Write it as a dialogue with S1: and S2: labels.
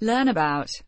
S1: learn about